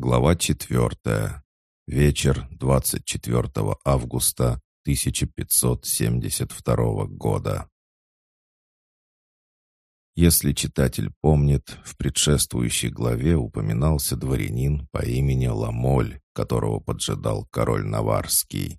Глава 4. Вечер 24 августа 1572 года. Если читатель помнит, в предшествующей главе упоминался дворянин по имени Ламоль, которого поджидал король Наварский.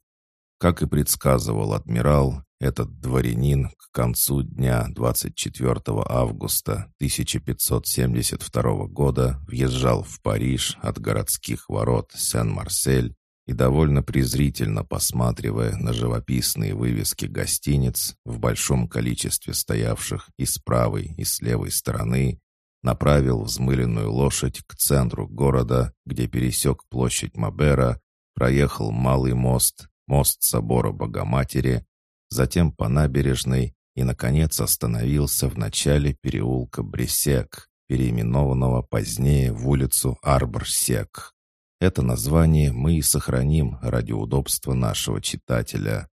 Как и предсказывал адмирал, этот дворянин к концу дня 24 августа 1572 года въезжал в Париж от городских ворот Сен-Марсель и довольно презрительно посматривая на живописные вывески гостиниц в большом количестве стоявших и с правой, и с левой стороны, направил взмыленную лошадь к центру города, где пересек площадь Мабера, проехал Малый мост, мост собора Богоматери, затем по набережной и, наконец, остановился в начале переулка Бресек, переименованного позднее в улицу Арбор-Сек. Это название мы и сохраним ради удобства нашего читателя.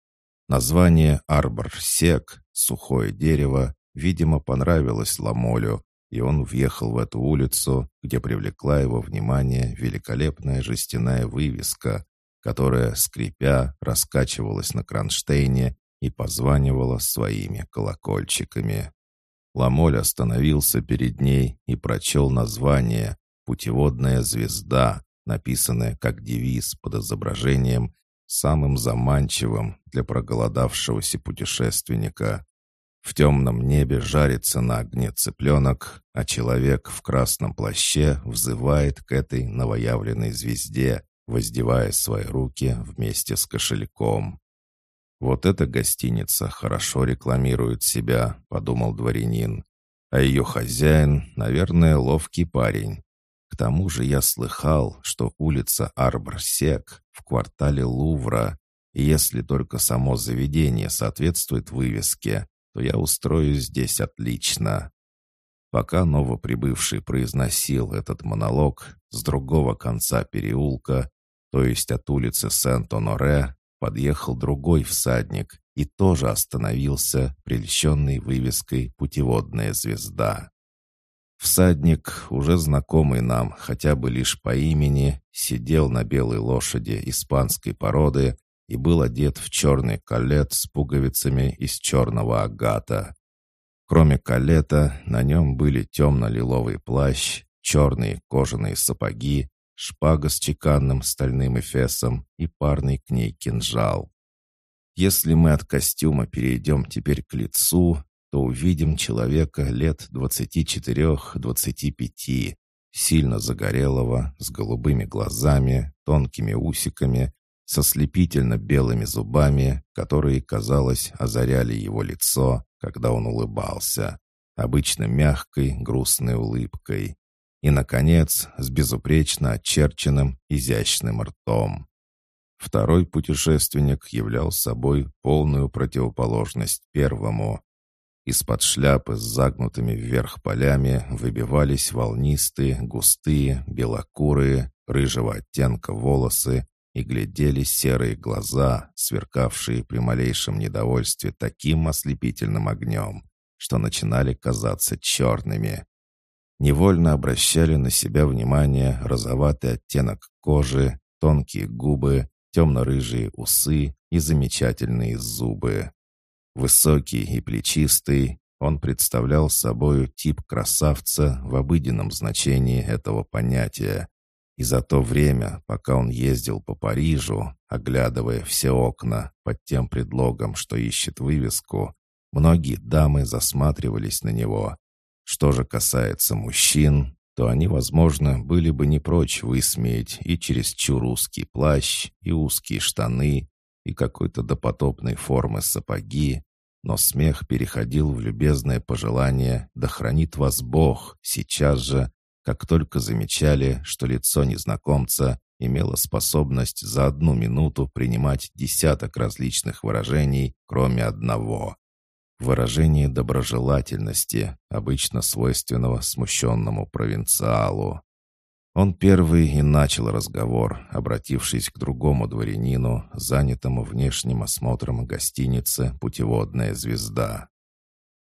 Название Арбор-Сек, сухое дерево, видимо, понравилось Ламолю, и он въехал в эту улицу, где привлекла его внимание великолепная жестяная вывеска, которая, скрипя, раскачивалась на кронштейне и позванивала своими колокольчиками. Ламоль остановился перед ней и прочел название «Путеводная звезда», написанное как девиз под изображением, самым заманчивым для проголодавшегося путешественника. В темном небе жарится на огне цыпленок, а человек в красном плаще взывает к этой новоявленной звезде, воздевая свои руки вместе с кошельком. «Вот эта гостиница хорошо рекламирует себя», — подумал дворянин. «А ее хозяин, наверное, ловкий парень. К тому же я слыхал, что улица Арбор-Сек в квартале Лувра, и если только само заведение соответствует вывеске, то я устрою здесь отлично». Пока новоприбывший произносил этот монолог, с другого конца переулка, то есть от улицы Сент-Оноре, подъехал другой всадник и тоже остановился, прельщенный вывеской «Путеводная звезда». Всадник, уже знакомый нам хотя бы лишь по имени, сидел на белой лошади испанской породы и был одет в черный колет с пуговицами из черного агата. Кроме колета, на нем были темно-лиловый плащ, черные кожаные сапоги шпага с чеканным стальным эфесом и парный к ней кинжал. Если мы от костюма перейдем теперь к лицу, то увидим человека лет 24-25, сильно загорелого, с голубыми глазами, тонкими усиками, со слепительно белыми зубами, которые, казалось, озаряли его лицо, когда он улыбался, обычно мягкой, грустной улыбкой и, наконец, с безупречно очерченным изящным ртом. Второй путешественник являл собой полную противоположность первому. Из-под шляпы с загнутыми вверх полями выбивались волнистые, густые, белокурые, рыжего оттенка волосы и глядели серые глаза, сверкавшие при малейшем недовольстве таким ослепительным огнем, что начинали казаться черными невольно обращали на себя внимание розоватый оттенок кожи, тонкие губы, темно-рыжие усы и замечательные зубы. Высокий и плечистый, он представлял собою тип красавца в обыденном значении этого понятия. И за то время, пока он ездил по Парижу, оглядывая все окна под тем предлогом, что ищет вывеску, многие дамы засматривались на него, что же касается мужчин, то они, возможно, были бы не прочь высмеять и чересчур узкий плащ, и узкие штаны, и какой-то допотопной формы сапоги, но смех переходил в любезное пожелание «Да хранит вас Бог!» сейчас же, как только замечали, что лицо незнакомца имело способность за одну минуту принимать десяток различных выражений, кроме одного выражение доброжелательности, обычно свойственного смущенному провинциалу. Он первый и начал разговор, обратившись к другому дворянину, занятому внешним осмотром гостиницы «Путеводная звезда».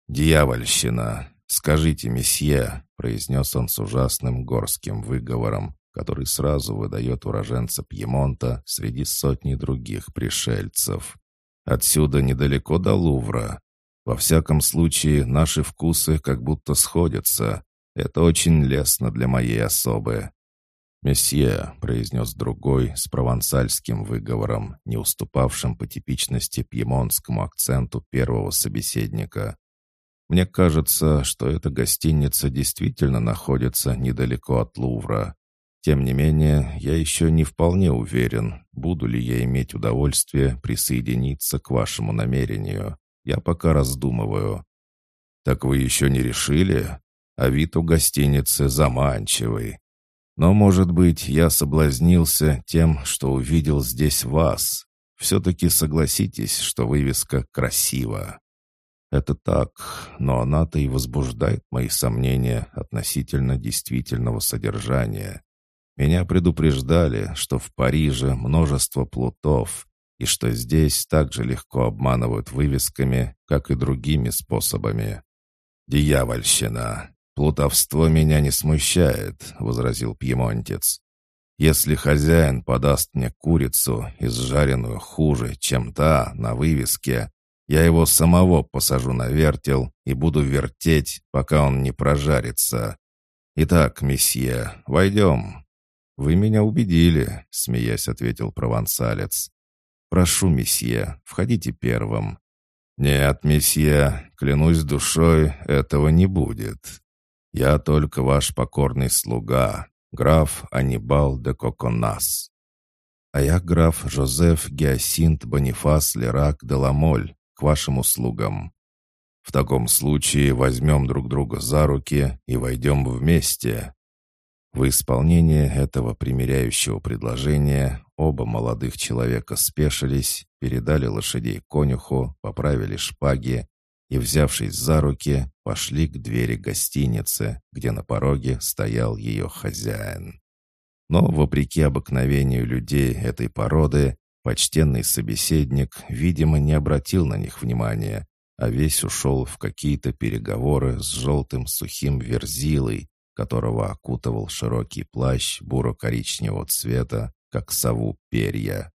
«Дьявольщина! Скажите, месье!» — произнес он с ужасным горским выговором, который сразу выдает уроженца Пьемонта среди сотни других пришельцев. Отсюда недалеко до Лувра. Во всяком случае, наши вкусы как будто сходятся. Это очень лестно для моей особы. «Месье», — произнес другой с провансальским выговором, не уступавшим по типичности пьемонтскому акценту первого собеседника. «Мне кажется, что эта гостиница действительно находится недалеко от Лувра. Тем не менее, я еще не вполне уверен, буду ли я иметь удовольствие присоединиться к вашему намерению. Я пока раздумываю». «Так вы еще не решили? А вид у гостиницы заманчивый. Но, может быть, я соблазнился тем, что увидел здесь вас. Все-таки согласитесь, что вывеска красива. Это так, но она-то и возбуждает мои сомнения относительно действительного содержания. Меня предупреждали, что в Париже множество плутов, и что здесь так же легко обманывают вывесками, как и другими способами. «Дьявольщина! «Плутовство меня не смущает», — возразил пьемонтец. «Если хозяин подаст мне курицу, изжаренную хуже, чем та на вывеске, я его самого посажу на вертел и буду вертеть, пока он не прожарится. Итак, месье, войдем». «Вы меня убедили», — смеясь ответил провансалец. «Прошу, месье, входите первым». «Нет, месье, клянусь душой, этого не будет. Я только ваш покорный слуга, граф Анибал де Коконас. А я граф Жозеф Геосинт Бонифас Лерак де Ламоль, к вашим услугам. В таком случае возьмем друг друга за руки и войдем вместе. В исполнение этого примиряющего предложения оба молодых человека спешились, передали лошадей конюху, поправили шпаги и, взявшись за руки, пошли к двери гостиницы, где на пороге стоял ее хозяин. Но, вопреки обыкновению людей этой породы, почтенный собеседник, видимо, не обратил на них внимания, а весь ушел в какие-то переговоры с желтым сухим верзилой, которого окутывал широкий плащ буро-коричневого цвета, как сову перья.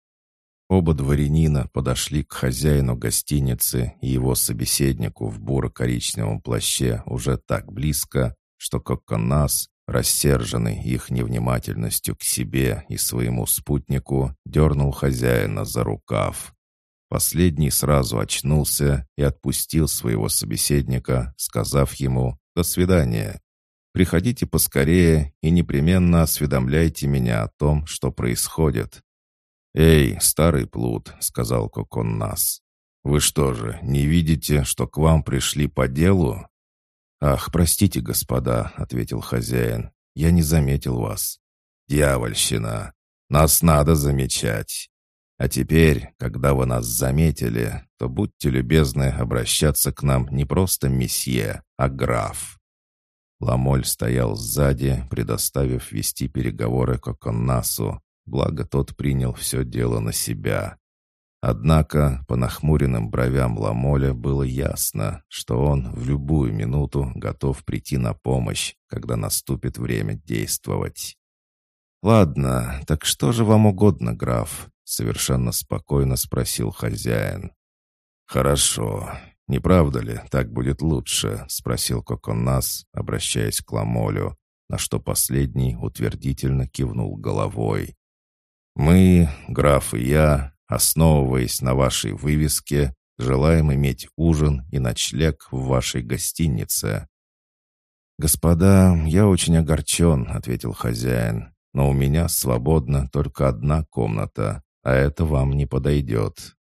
Оба дворянина подошли к хозяину гостиницы и его собеседнику в буро-коричневом плаще уже так близко, что Коконас, рассерженный их невнимательностью к себе и своему спутнику, дернул хозяина за рукав. Последний сразу очнулся и отпустил своего собеседника, сказав ему «До свидания». «Приходите поскорее и непременно осведомляйте меня о том, что происходит. «Эй, старый плут», — сказал Коконнас, — «вы что же, не видите, что к вам пришли по делу?» «Ах, простите, господа», — ответил хозяин, — «я не заметил вас». «Дьявольщина! Нас надо замечать. А теперь, когда вы нас заметили, то будьте любезны обращаться к нам не просто месье, а граф». Ламоль стоял сзади, предоставив вести переговоры Коконнасу, благо тот принял все дело на себя. Однако по нахмуренным бровям Ламоля было ясно, что он в любую минуту готов прийти на помощь, когда наступит время действовать. «Ладно, так что же вам угодно, граф?» — совершенно спокойно спросил хозяин. «Хорошо. Не правда ли, так будет лучше?» — спросил Коконас, обращаясь к Ламолю, на что последний утвердительно кивнул головой. Мы, граф и я, основываясь на вашей вывеске, желаем иметь ужин и ночлег в вашей гостинице». «Господа, я очень огорчен», — ответил хозяин, «но у меня свободна только одна комната, а это вам не подойдет».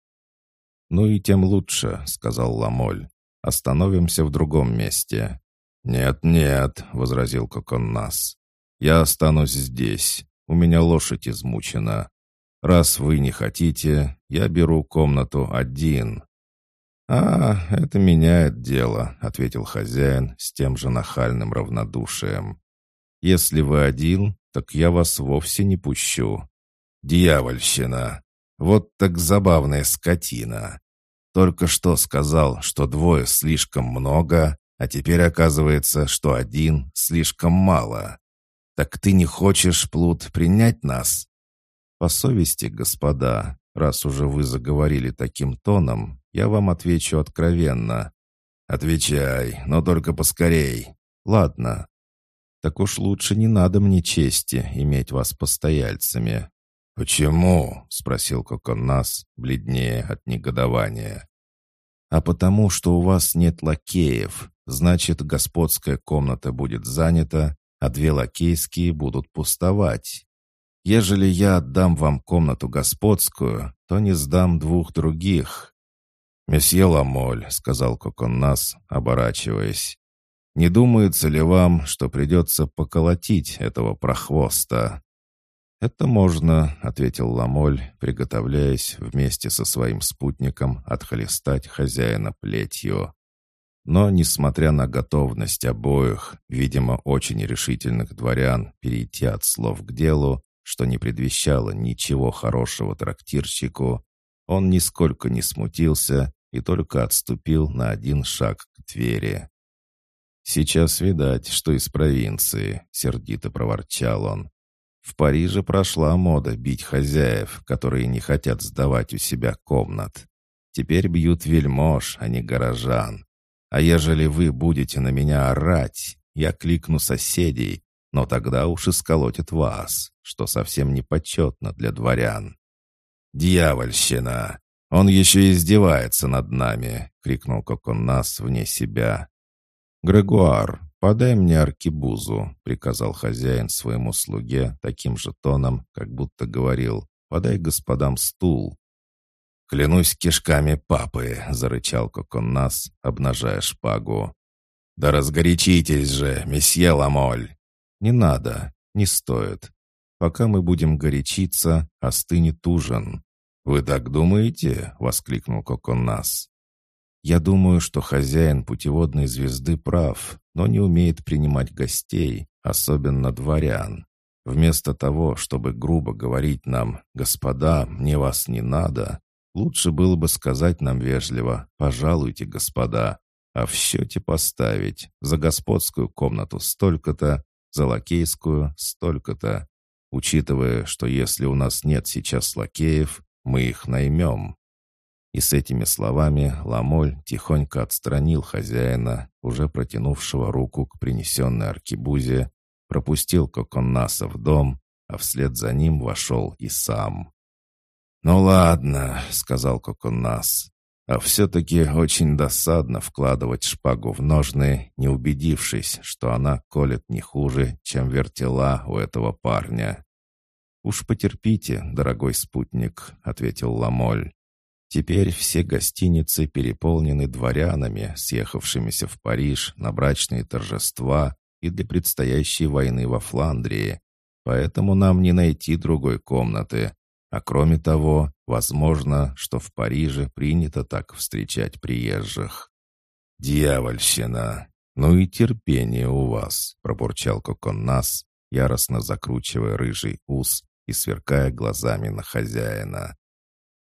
«Ну и тем лучше», — сказал Ламоль. «Остановимся в другом месте». «Нет-нет», — возразил Коконнас. «Я останусь здесь. У меня лошадь измучена. Раз вы не хотите, я беру комнату один». «А, это меняет дело», — ответил хозяин с тем же нахальным равнодушием. «Если вы один, так я вас вовсе не пущу». «Дьявольщина! Вот так забавная скотина! Только что сказал, что двое слишком много, а теперь оказывается, что один слишком мало. «Так ты не хочешь, Плут, принять нас?» «По совести, господа, раз уже вы заговорили таким тоном, я вам отвечу откровенно». «Отвечай, но только поскорей». «Ладно». «Так уж лучше не надо мне чести иметь вас постояльцами». «Почему?» — спросил Коконнас, бледнее от негодования. «А потому, что у вас нет лакеев, значит, господская комната будет занята, а две лакейские будут пустовать. Ежели я отдам вам комнату господскую, то не сдам двух других». «Месье Ламоль», — сказал Коконнас, оборачиваясь, «не думается ли вам, что придется поколотить этого прохвоста?» «Это можно», — ответил Ламоль, приготовляясь вместе со своим спутником отхлестать хозяина плетью. Но, несмотря на готовность обоих, видимо, очень решительных дворян перейти от слов к делу, что не предвещало ничего хорошего трактирщику, он нисколько не смутился и только отступил на один шаг к двери. «Сейчас видать, что из провинции», — сердито проворчал он. «В Париже прошла мода бить хозяев, которые не хотят сдавать у себя комнат. Теперь бьют вельмож, а не горожан. А ежели вы будете на меня орать, я кликну соседей, но тогда уж и вас, что совсем не почетно для дворян». «Дьявольщина! Он еще издевается над нами!» — крикнул Коконнас вне себя. «Грегуар, подай мне аркибузу», — приказал хозяин своему слуге таким же тоном, как будто говорил «подай господам стул». «Клянусь кишками папы!» — зарычал Коконнас, обнажая шпагу. «Да разгорячитесь же, месье Ламоль!» «Не надо, не стоит. Пока мы будем горячиться, остынет ужин». «Вы так думаете?» — воскликнул Коконнас. «Я думаю, что хозяин путеводной звезды прав, но не умеет принимать гостей, особенно дворян. Вместо того, чтобы грубо говорить нам «Господа, мне вас не надо», Лучше было бы сказать нам вежливо «пожалуйте, господа», а в счете поставить за господскую комнату столько-то, за лакейскую столько-то, учитывая, что если у нас нет сейчас лакеев, мы их наймем. И с этими словами Ламоль тихонько отстранил хозяина, уже протянувшего руку к принесенной аркибузе, пропустил Коконнаса в дом, а вслед за ним вошел и сам. «Ну ладно», — сказал Коконас. «А все-таки очень досадно вкладывать шпагу в ножны, не убедившись, что она колет не хуже, чем вертела у этого парня». «Уж потерпите, дорогой спутник», — ответил Ламоль. «Теперь все гостиницы переполнены дворянами, съехавшимися в Париж на брачные торжества и для предстоящей войны во Фландрии, поэтому нам не найти другой комнаты, а кроме того, возможно, что в Париже принято так встречать приезжих. «Дьявольщина! Ну и терпение у вас!» — пробурчал Коконнас, яростно закручивая рыжий ус и сверкая глазами на хозяина.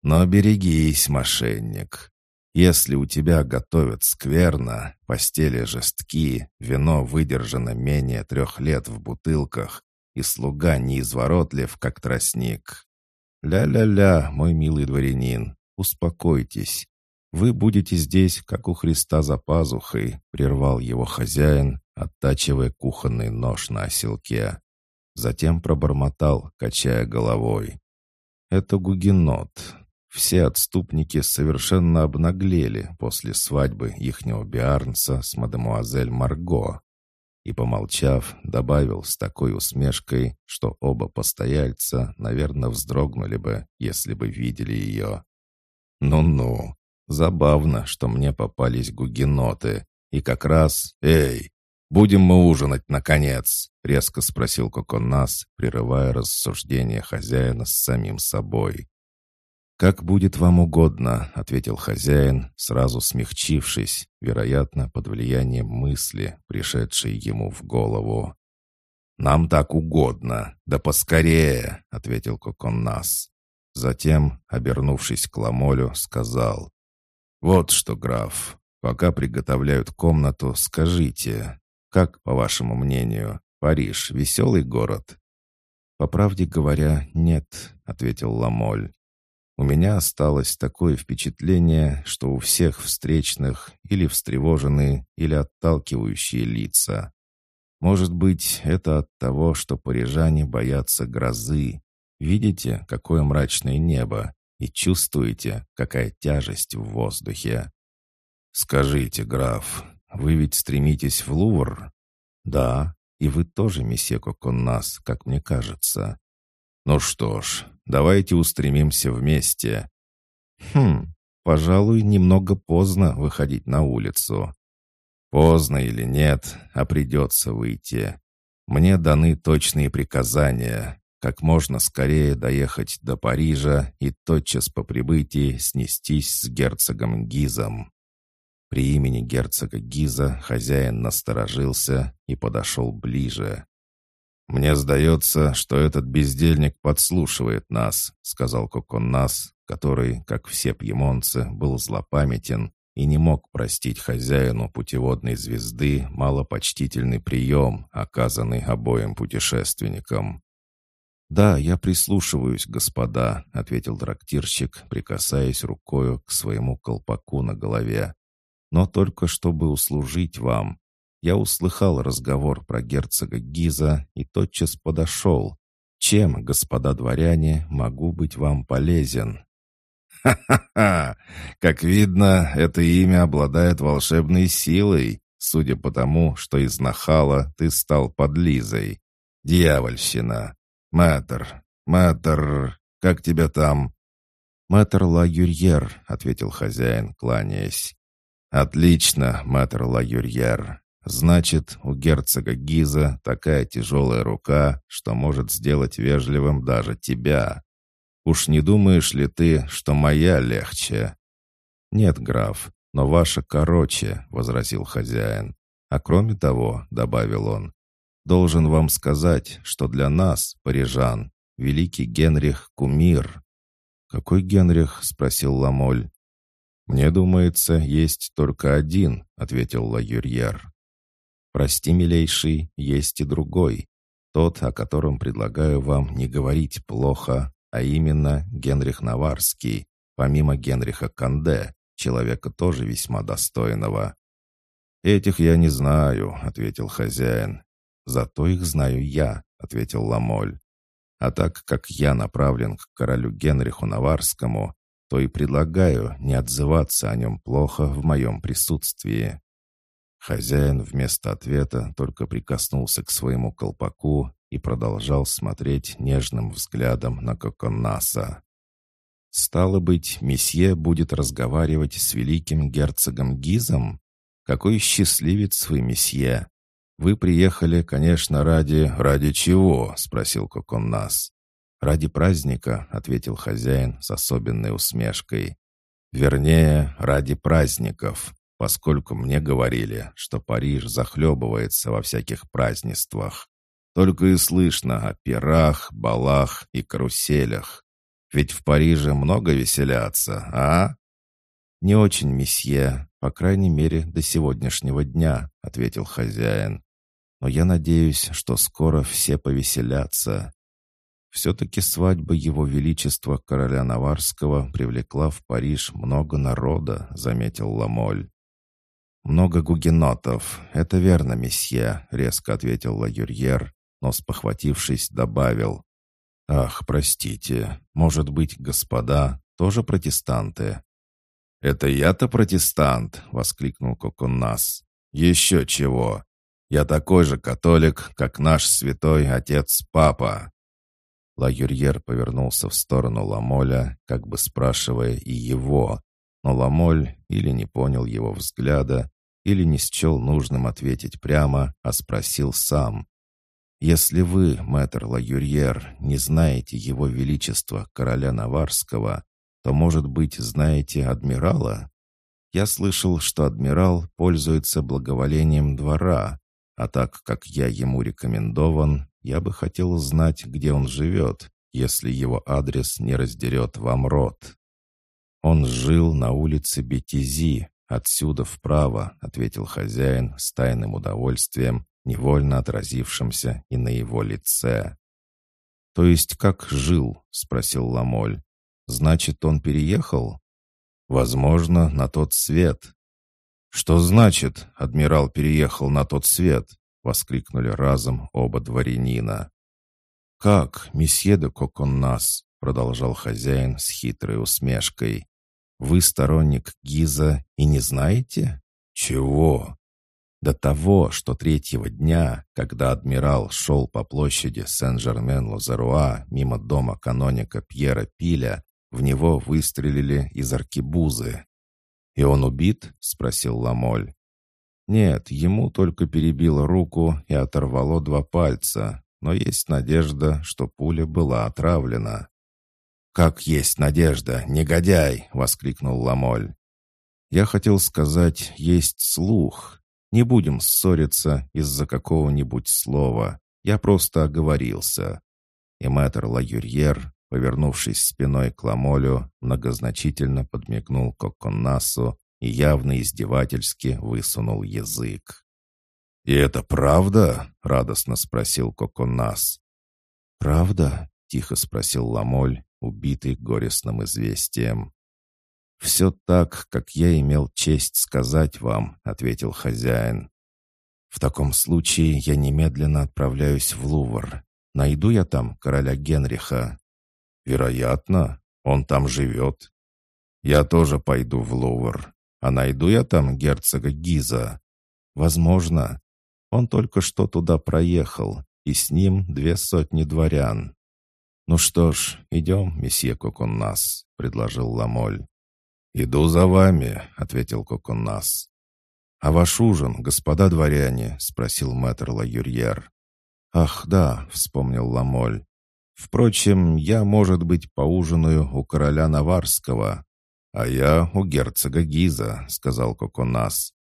«Но берегись, мошенник! Если у тебя готовят скверно, постели жестки, вино выдержано менее трех лет в бутылках, и слуга неизворотлив, как тростник, «Ля-ля-ля, мой милый дворянин, успокойтесь. Вы будете здесь, как у Христа за пазухой», — прервал его хозяин, оттачивая кухонный нож на оселке. Затем пробормотал, качая головой. «Это гугенот. Все отступники совершенно обнаглели после свадьбы ихнего биарнца с мадемуазель Марго и, помолчав, добавил с такой усмешкой, что оба постояльца, наверное, вздрогнули бы, если бы видели ее. «Ну-ну, забавно, что мне попались гугеноты, и как раз... Эй, будем мы ужинать, наконец?» — резко спросил Коконас, прерывая рассуждение хозяина с самим собой. «Как будет вам угодно», — ответил хозяин, сразу смягчившись, вероятно, под влиянием мысли, пришедшей ему в голову. «Нам так угодно, да поскорее», — ответил Коконнас. Затем, обернувшись к Ламолю, сказал, «Вот что, граф, пока приготовляют комнату, скажите, как, по вашему мнению, Париж — веселый город?» «По правде говоря, нет», — ответил Ламоль. «У меня осталось такое впечатление, что у всех встречных или встревоженные, или отталкивающие лица. Может быть, это от того, что парижане боятся грозы. Видите, какое мрачное небо, и чувствуете, какая тяжесть в воздухе. «Скажите, граф, вы ведь стремитесь в Лувр?» «Да, и вы тоже, месье Коконнас, как мне кажется». «Ну что ж, давайте устремимся вместе». «Хм, пожалуй, немного поздно выходить на улицу». «Поздно или нет, а придется выйти. Мне даны точные приказания, как можно скорее доехать до Парижа и тотчас по прибытии снестись с герцогом Гизом. При имени герцога Гиза хозяин насторожился и подошел ближе. «Мне сдается, что этот бездельник подслушивает нас», — сказал Коконнас, который, как все пьемонцы, был злопамятен и не мог простить хозяину путеводной звезды малопочтительный прием, оказанный обоим путешественникам. «Да, я прислушиваюсь, господа», — ответил трактирщик, прикасаясь рукою к своему колпаку на голове но только чтобы услужить вам. Я услыхал разговор про герцога Гиза и тотчас подошел. Чем, господа дворяне, могу быть вам полезен?» «Ха-ха-ха! Как видно, это имя обладает волшебной силой, судя по тому, что из нахала ты стал подлизой. Дьявольщина! Мэтр, мэтр, как тебя там?» «Мэтр Ла Юрьер», — ответил хозяин, кланяясь. «Отлично, мэтр Ла-Юрьер. Значит, у герцога Гиза такая тяжелая рука, что может сделать вежливым даже тебя. Уж не думаешь ли ты, что моя легче?» «Нет, граф, но ваша короче», — возразил хозяин. «А кроме того», — добавил он, — «должен вам сказать, что для нас, парижан, великий Генрих — кумир». «Какой Генрих?» — спросил Ламоль. «Мне думается, есть только один», — ответил Ла-Юрьер. «Прости, милейший, есть и другой. Тот, о котором предлагаю вам не говорить плохо, а именно Генрих Наварский, помимо Генриха Канде, человека тоже весьма достойного». «Этих я не знаю», — ответил хозяин. «Зато их знаю я», — ответил Ламоль. «А так как я направлен к королю Генриху Наварскому, то и предлагаю не отзываться о нем плохо в моем присутствии». Хозяин вместо ответа только прикоснулся к своему колпаку и продолжал смотреть нежным взглядом на Коконнаса. «Стало быть, месье будет разговаривать с великим герцогом Гизом? Какой счастливец вы, месье! Вы приехали, конечно, ради... Ради чего?» — спросил Коконнас. «Ради праздника», — ответил хозяин с особенной усмешкой. «Вернее, ради праздников, поскольку мне говорили, что Париж захлебывается во всяких празднествах. Только и слышно о пирах, балах и каруселях. Ведь в Париже много веселятся, а?» «Не очень, месье, по крайней мере, до сегодняшнего дня», — ответил хозяин. «Но я надеюсь, что скоро все повеселятся. Все-таки свадьба Его Величества короля Наварского привлекла в Париж много народа, заметил Ламоль. «Много гугенотов, это верно, месье», — резко ответил Ла-Юрьер, но, спохватившись, добавил. «Ах, простите, может быть, господа тоже протестанты?» «Это я-то протестант!» — воскликнул Коконнас. «Еще чего! Я такой же католик, как наш святой отец-папа!» Ла-Юрьер повернулся в сторону Ламоля, как бы спрашивая и его, но Ламоль или не понял его взгляда, или не счел нужным ответить прямо, а спросил сам. «Если вы, мэтр Ла-Юрьер, не знаете его величества, короля Наварского, то, может быть, знаете адмирала? Я слышал, что адмирал пользуется благоволением двора, а так как я ему рекомендован, я бы хотел знать, где он живет, если его адрес не раздерет вам рот». «Он жил на улице Бетизи, отсюда вправо», — ответил хозяин с тайным удовольствием, невольно отразившимся и на его лице. «То есть как жил?» — спросил Ламоль. «Значит, он переехал?» «Возможно, на тот свет». «Что значит, адмирал переехал на тот свет?» — воскликнули разом оба дворянина. «Как, месье де Коконнас?» — продолжал хозяин с хитрой усмешкой. «Вы сторонник Гиза и не знаете?» «Чего?» До того, что третьего дня, когда адмирал шел по площади Сен-Жермен-Лазаруа мимо дома каноника Пьера Пиля, в него выстрелили из аркебузы. «И он убит?» — спросил Ламоль. «Нет, ему только перебило руку и оторвало два пальца, но есть надежда, что пуля была отравлена». «Как есть надежда, негодяй!» — воскликнул Ламоль. «Я хотел сказать, есть слух, не будем ссориться из-за какого-нибудь слова. Я просто оговорился». И мэтр Лагюрьер, повернувшись спиной к Ламолю, многозначительно подмигнул Коконнасу и явно издевательски высунул язык. «И это правда?» — радостно спросил Коконнас. «Правда?» — тихо спросил Ламоль, убитый горестным известием. «Все так, как я имел честь сказать вам», — ответил хозяин. «В таком случае я немедленно отправляюсь в Лувр. Найду я там короля Генриха?» «Вероятно, он там живет». «Я тоже пойду в Лувр. А найду я там герцога Гиза?» «Возможно. Он только что туда проехал, и с ним две сотни дворян». «Ну что ж, идем, месье Коконнас», — предложил Ламоль. «Иду за вами», — ответил Коконнас. «А ваш ужин, господа дворяне?» — спросил мэтр Ла-Юрьер. «Ах, да», — вспомнил Ламоль. «Впрочем, я, может быть, поужинаю у короля Наварского». «А я у герцога Гиза», — сказал Коконас.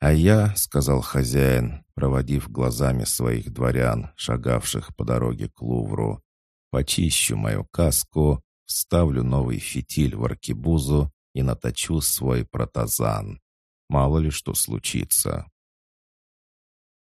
«А я», — сказал хозяин, проводив глазами своих дворян, шагавших по дороге к Лувру, «почищу мою каску, вставлю новый фитиль в аркебузу и наточу свой протазан. Мало ли что случится.